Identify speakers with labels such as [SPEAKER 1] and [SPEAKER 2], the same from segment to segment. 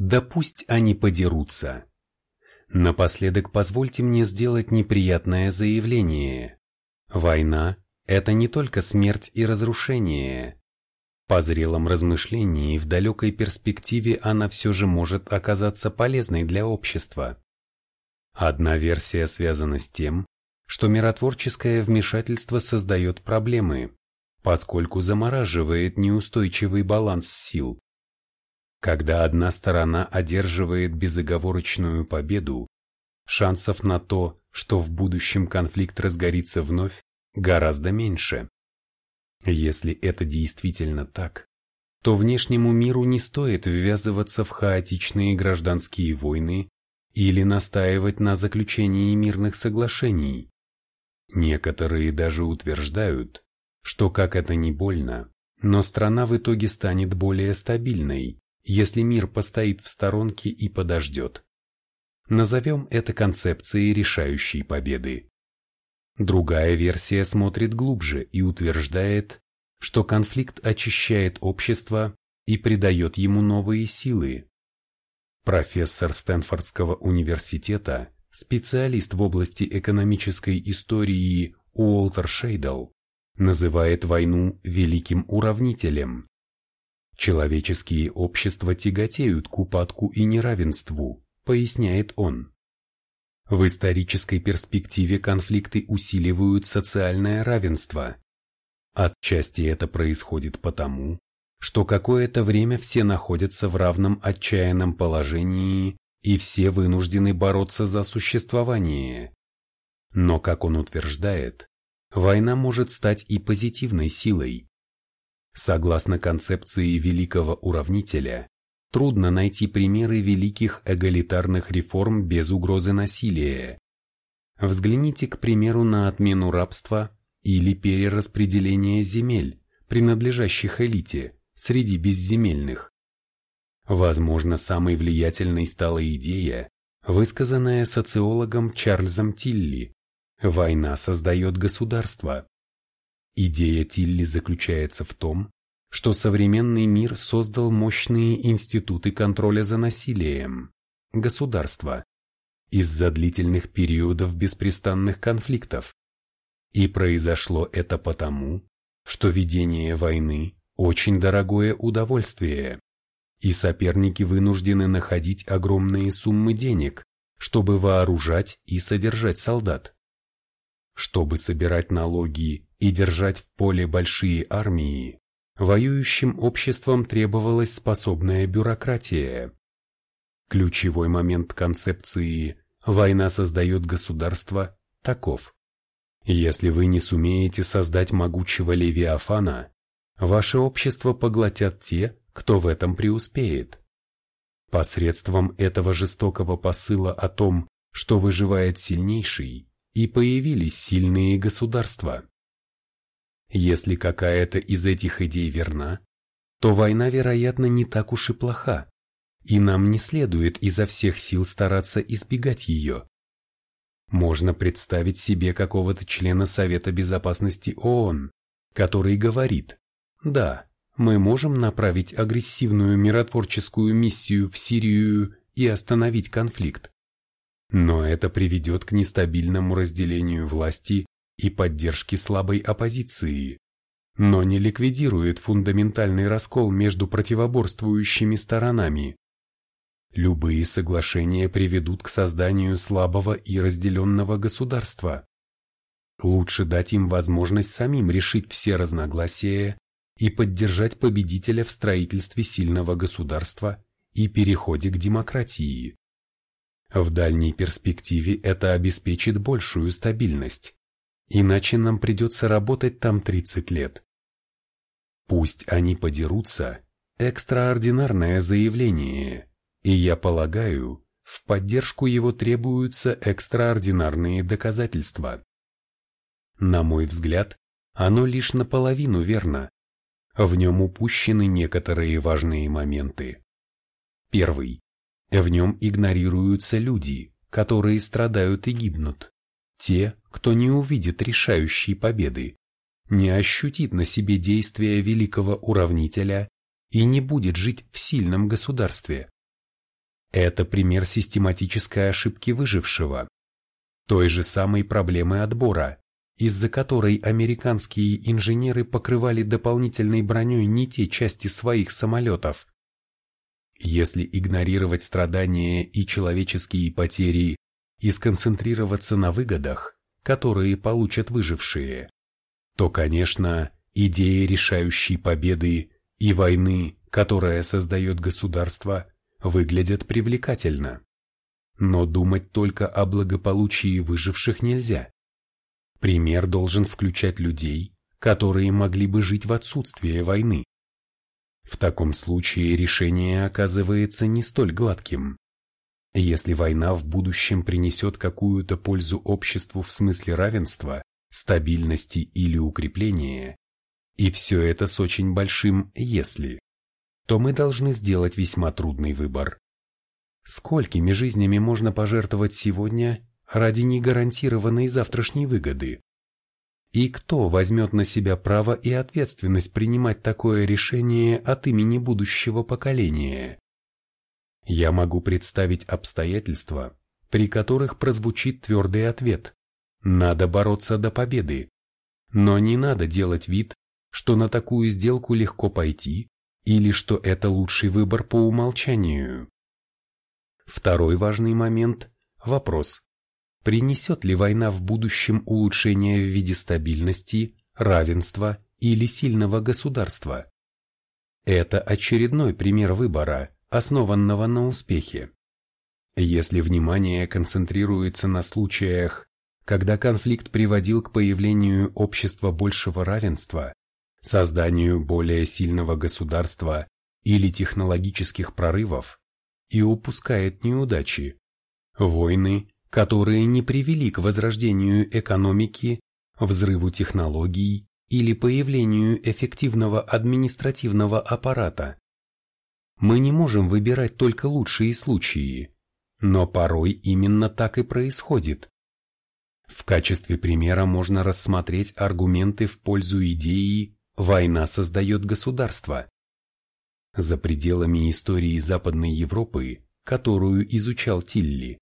[SPEAKER 1] Да пусть они подерутся. Напоследок позвольте мне сделать неприятное заявление. Война – это не только смерть и разрушение. По зрелом размышлении в далекой перспективе она все же может оказаться полезной для общества. Одна версия связана с тем, что миротворческое вмешательство создает проблемы, поскольку замораживает неустойчивый баланс сил. Когда одна сторона одерживает безоговорочную победу, шансов на то, что в будущем конфликт разгорится вновь, гораздо меньше. Если это действительно так, то внешнему миру не стоит ввязываться в хаотичные гражданские войны или настаивать на заключении мирных соглашений. Некоторые даже утверждают, что как это не больно, но страна в итоге станет более стабильной, если мир постоит в сторонке и подождет. Назовем это концепцией решающей победы. Другая версия смотрит глубже и утверждает, что конфликт очищает общество и придает ему новые силы. Профессор Стэнфордского университета, специалист в области экономической истории Уолтер Шейдл, называет войну великим уравнителем Человеческие общества тяготеют к упадку и неравенству, поясняет он. В исторической перспективе конфликты усиливают социальное равенство. Отчасти это происходит потому, что какое-то время все находятся в равном отчаянном положении и все вынуждены бороться за существование. Но, как он утверждает, война может стать и позитивной силой, Согласно концепции великого уравнителя, трудно найти примеры великих эгалитарных реформ без угрозы насилия. Взгляните, к примеру, на отмену рабства или перераспределение земель, принадлежащих элите, среди безземельных. Возможно, самой влиятельной стала идея, высказанная социологом Чарльзом Тилли «Война создает государство». Идея Тилли заключается в том, что современный мир создал мощные институты контроля за насилием, государства, из-за длительных периодов беспрестанных конфликтов. И произошло это потому, что ведение войны – очень дорогое удовольствие, и соперники вынуждены находить огромные суммы денег, чтобы вооружать и содержать солдат. Чтобы собирать налоги и держать в поле большие армии, воюющим обществам требовалась способная бюрократия. Ключевой момент концепции «война создает государство» таков. Если вы не сумеете создать могучего Левиафана, ваше общество поглотят те, кто в этом преуспеет. Посредством этого жестокого посыла о том, что выживает сильнейший, и появились сильные государства. Если какая-то из этих идей верна, то война, вероятно, не так уж и плоха, и нам не следует изо всех сил стараться избегать ее. Можно представить себе какого-то члена Совета Безопасности ООН, который говорит, да, мы можем направить агрессивную миротворческую миссию в Сирию и остановить конфликт. Но это приведет к нестабильному разделению власти и поддержке слабой оппозиции, но не ликвидирует фундаментальный раскол между противоборствующими сторонами. Любые соглашения приведут к созданию слабого и разделенного государства. Лучше дать им возможность самим решить все разногласия и поддержать победителя в строительстве сильного государства и переходе к демократии. В дальней перспективе это обеспечит большую стабильность, иначе нам придется работать там 30 лет. Пусть они подерутся, экстраординарное заявление, и я полагаю, в поддержку его требуются экстраординарные доказательства. На мой взгляд, оно лишь наполовину верно. В нем упущены некоторые важные моменты. Первый. В нем игнорируются люди, которые страдают и гибнут. Те, кто не увидит решающей победы, не ощутит на себе действия великого уравнителя и не будет жить в сильном государстве. Это пример систематической ошибки выжившего. Той же самой проблемы отбора, из-за которой американские инженеры покрывали дополнительной броней не те части своих самолетов. Если игнорировать страдания и человеческие потери и сконцентрироваться на выгодах, которые получат выжившие, то, конечно, идеи решающей победы и войны, которая создает государство, выглядят привлекательно. Но думать только о благополучии выживших нельзя. Пример должен включать людей, которые могли бы жить в отсутствие войны. В таком случае решение оказывается не столь гладким. Если война в будущем принесет какую-то пользу обществу в смысле равенства, стабильности или укрепления, и все это с очень большим «если», то мы должны сделать весьма трудный выбор. Сколькими жизнями можно пожертвовать сегодня ради негарантированной завтрашней выгоды? И кто возьмет на себя право и ответственность принимать такое решение от имени будущего поколения? Я могу представить обстоятельства, при которых прозвучит твердый ответ «надо бороться до победы». Но не надо делать вид, что на такую сделку легко пойти или что это лучший выбор по умолчанию. Второй важный момент – вопрос, принесет ли война в будущем улучшение в виде стабильности, равенства или сильного государства. Это очередной пример выбора, основанного на успехе. Если внимание концентрируется на случаях, когда конфликт приводил к появлению общества большего равенства, созданию более сильного государства или технологических прорывов и упускает неудачи. Войны, которые не привели к возрождению экономики, взрыву технологий или появлению эффективного административного аппарата. Мы не можем выбирать только лучшие случаи, но порой именно так и происходит. В качестве примера можно рассмотреть аргументы в пользу идеи Война создает государство. За пределами истории Западной Европы, которую изучал Тилли,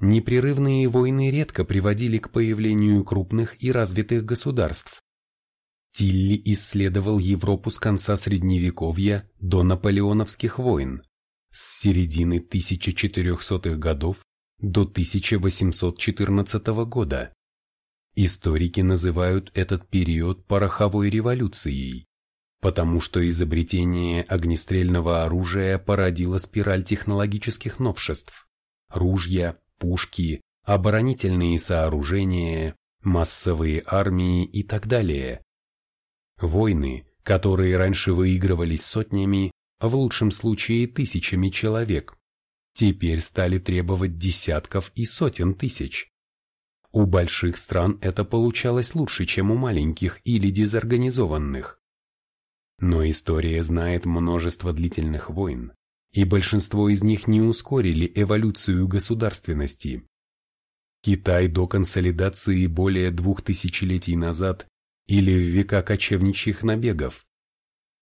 [SPEAKER 1] непрерывные войны редко приводили к появлению крупных и развитых государств. Тилли исследовал Европу с конца Средневековья до наполеоновских войн, с середины 1400-х годов до 1814 года. Историки называют этот период пороховой революцией, потому что изобретение огнестрельного оружия породило спираль технологических новшеств. Ружья, пушки, оборонительные сооружения, массовые армии и так далее. Войны, которые раньше выигрывались сотнями, в лучшем случае тысячами человек, теперь стали требовать десятков и сотен тысяч. У больших стран это получалось лучше, чем у маленьких или дезорганизованных. Но история знает множество длительных войн, и большинство из них не ускорили эволюцию государственности. Китай до консолидации более двух тысячелетий назад или в века кочевничьих набегов.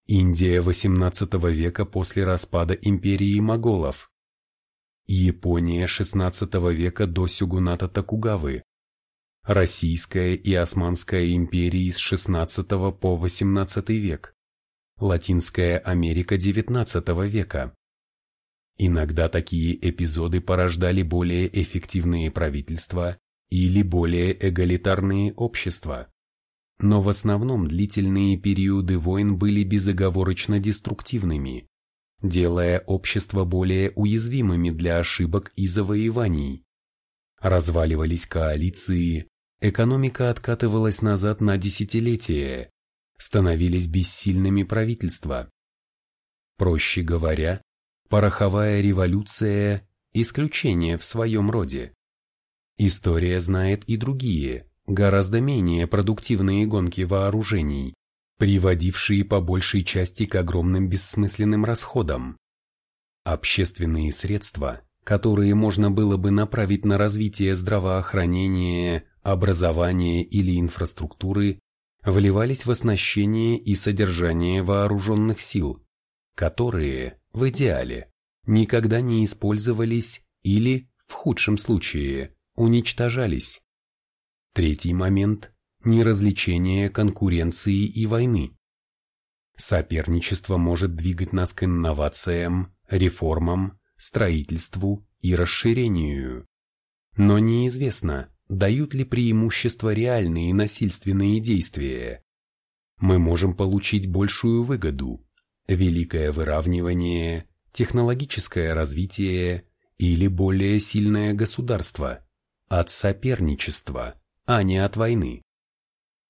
[SPEAKER 1] Индия XVIII века после распада империи моголов. Япония XVI века до сюгуната Токугавы. Российская и Османская империи с XVI по XVIII век, Латинская Америка XIX века. Иногда такие эпизоды порождали более эффективные правительства или более эгалитарные общества. Но в основном длительные периоды войн были безоговорочно деструктивными, делая общество более уязвимыми для ошибок и завоеваний. Разваливались коалиции, Экономика откатывалась назад на десятилетия, становились бессильными правительства. Проще говоря, пороховая революция – исключение в своем роде. История знает и другие, гораздо менее продуктивные гонки вооружений, приводившие по большей части к огромным бессмысленным расходам. Общественные средства, которые можно было бы направить на развитие здравоохранения, образования или инфраструктуры вливались в оснащение и содержание вооруженных сил, которые, в идеале, никогда не использовались или, в худшем случае, уничтожались. Третий момент – неразличение конкуренции и войны. Соперничество может двигать нас к инновациям, реформам, строительству и расширению. Но неизвестно, дают ли преимущество реальные насильственные действия. Мы можем получить большую выгоду, великое выравнивание, технологическое развитие или более сильное государство от соперничества, а не от войны.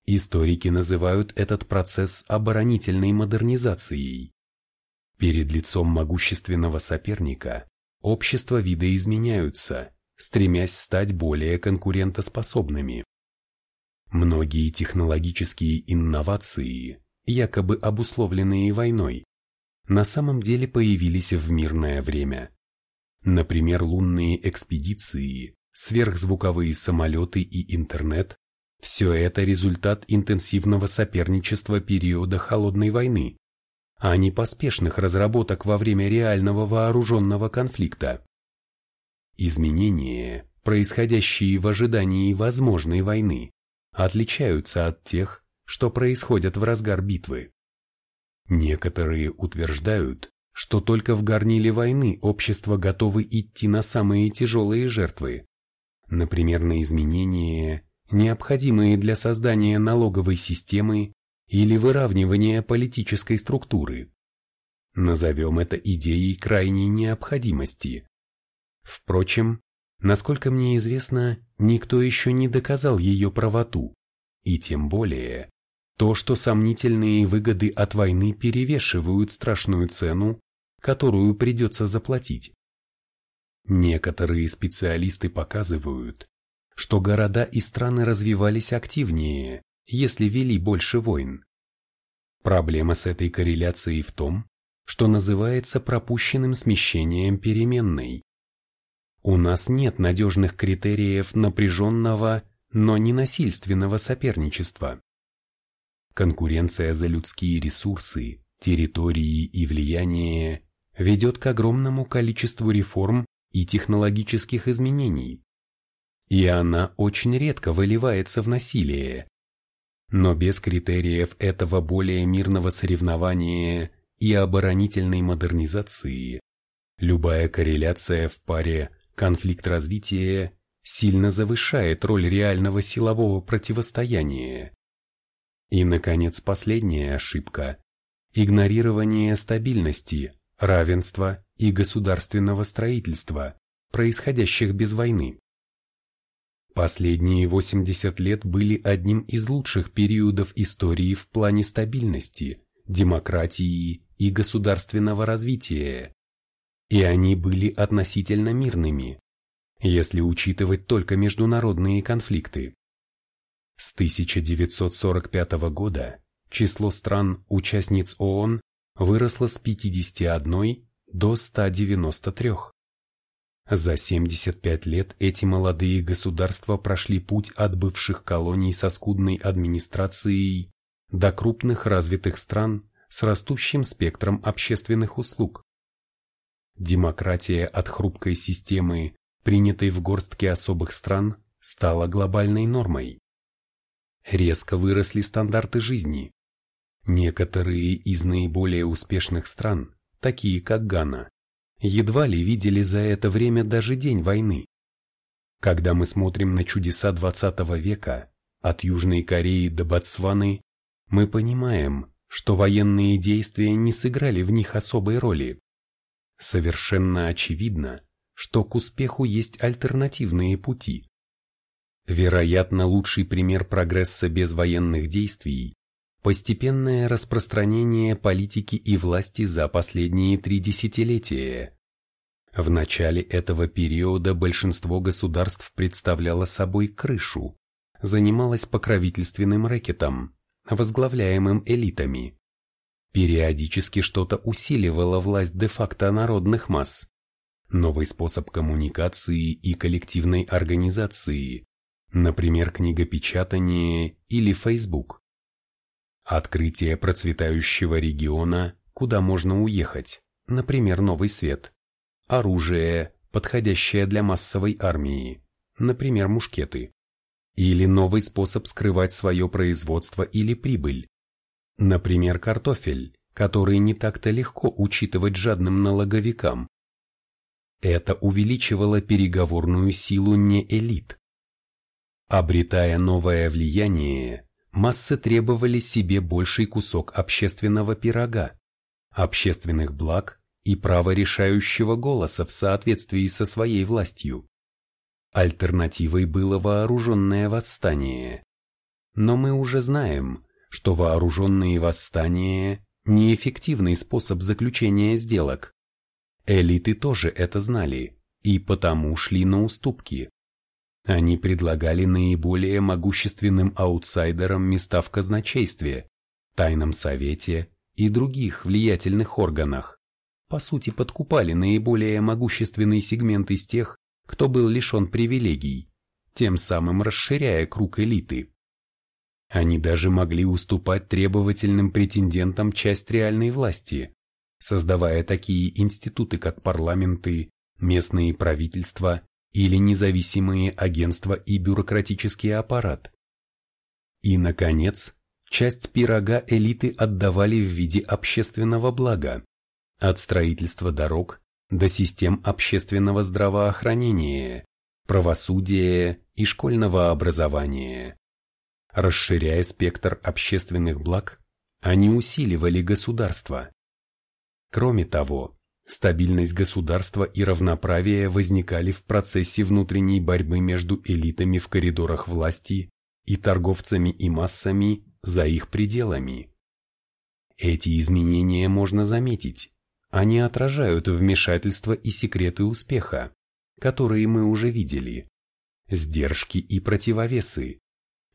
[SPEAKER 1] Историки называют этот процесс оборонительной модернизацией. Перед лицом могущественного соперника общества видоизменяются, стремясь стать более конкурентоспособными. Многие технологические инновации, якобы обусловленные войной, на самом деле появились в мирное время. Например, лунные экспедиции, сверхзвуковые самолеты и интернет – все это результат интенсивного соперничества периода Холодной войны, а не поспешных разработок во время реального вооруженного конфликта. Изменения, происходящие в ожидании возможной войны, отличаются от тех, что происходят в разгар битвы. Некоторые утверждают, что только в горниле войны общество готовы идти на самые тяжелые жертвы, например, на изменения, необходимые для создания налоговой системы или выравнивания политической структуры. Назовем это идеей крайней необходимости. Впрочем, насколько мне известно, никто еще не доказал ее правоту, и тем более то, что сомнительные выгоды от войны перевешивают страшную цену, которую придется заплатить. Некоторые специалисты показывают, что города и страны развивались активнее, если вели больше войн. Проблема с этой корреляцией в том, что называется пропущенным смещением переменной. У нас нет надежных критериев напряженного, но не насильственного соперничества. Конкуренция за людские ресурсы, территории и влияние ведет к огромному количеству реформ и технологических изменений. И она очень редко выливается в насилие. Но без критериев этого более мирного соревнования и оборонительной модернизации любая корреляция в паре конфликт развития сильно завышает роль реального силового противостояния. И, наконец, последняя ошибка – игнорирование стабильности, равенства и государственного строительства, происходящих без войны. Последние 80 лет были одним из лучших периодов истории в плане стабильности, демократии и государственного развития. И они были относительно мирными, если учитывать только международные конфликты. С 1945 года число стран-участниц ООН выросло с 51 до 193. За 75 лет эти молодые государства прошли путь от бывших колоний со скудной администрацией до крупных развитых стран с растущим спектром общественных услуг. Демократия от хрупкой системы, принятой в горстке особых стран, стала глобальной нормой. Резко выросли стандарты жизни. Некоторые из наиболее успешных стран, такие как Гана, едва ли видели за это время даже день войны. Когда мы смотрим на чудеса 20 века, от Южной Кореи до Ботсваны, мы понимаем, что военные действия не сыграли в них особой роли. Совершенно очевидно, что к успеху есть альтернативные пути. Вероятно, лучший пример прогресса без военных действий – постепенное распространение политики и власти за последние три десятилетия. В начале этого периода большинство государств представляло собой крышу, занималось покровительственным рэкетом, возглавляемым элитами. Периодически что-то усиливало власть де-факто народных масс. Новый способ коммуникации и коллективной организации, например, книгопечатание или Facebook. Открытие процветающего региона, куда можно уехать, например, Новый Свет, оружие, подходящее для массовой армии, например, мушкеты, или новый способ скрывать свое производство или прибыль, например, картофель, который не так-то легко учитывать жадным налоговикам. Это увеличивало переговорную силу не элит. Обретая новое влияние, массы требовали себе больший кусок общественного пирога, общественных благ и права решающего голоса в соответствии со своей властью. Альтернативой было вооруженное восстание. Но мы уже знаем, что вооруженные восстания – неэффективный способ заключения сделок. Элиты тоже это знали и потому шли на уступки. Они предлагали наиболее могущественным аутсайдерам места в казначействе, тайном совете и других влиятельных органах. По сути, подкупали наиболее могущественный сегмент из тех, кто был лишен привилегий, тем самым расширяя круг элиты. Они даже могли уступать требовательным претендентам часть реальной власти, создавая такие институты, как парламенты, местные правительства или независимые агентства и бюрократический аппарат. И, наконец, часть пирога элиты отдавали в виде общественного блага, от строительства дорог до систем общественного здравоохранения, правосудия и школьного образования. Расширяя спектр общественных благ, они усиливали государство. Кроме того, стабильность государства и равноправие возникали в процессе внутренней борьбы между элитами в коридорах власти и торговцами и массами за их пределами. Эти изменения можно заметить, они отражают вмешательство и секреты успеха, которые мы уже видели, сдержки и противовесы,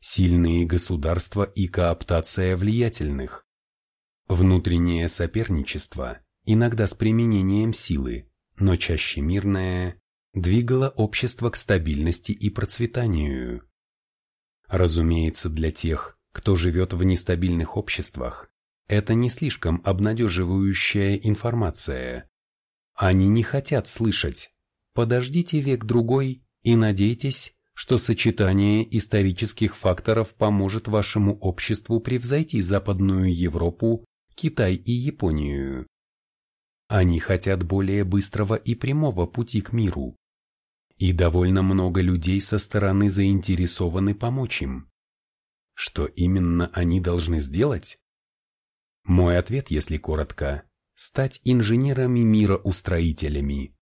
[SPEAKER 1] сильные государства и кооптация влиятельных, внутреннее соперничество, иногда с применением силы, но чаще мирное, двигало общество к стабильности и процветанию. Разумеется, для тех, кто живет в нестабильных обществах, это не слишком обнадеживающая информация. Они не хотят слышать «подождите век-другой и надейтесь, что сочетание исторических факторов поможет вашему обществу превзойти Западную Европу, Китай и Японию». Они хотят более быстрого и прямого пути к миру. И довольно много людей со стороны заинтересованы помочь им. Что именно они должны сделать? Мой ответ, если коротко, стать инженерами мира устроителями.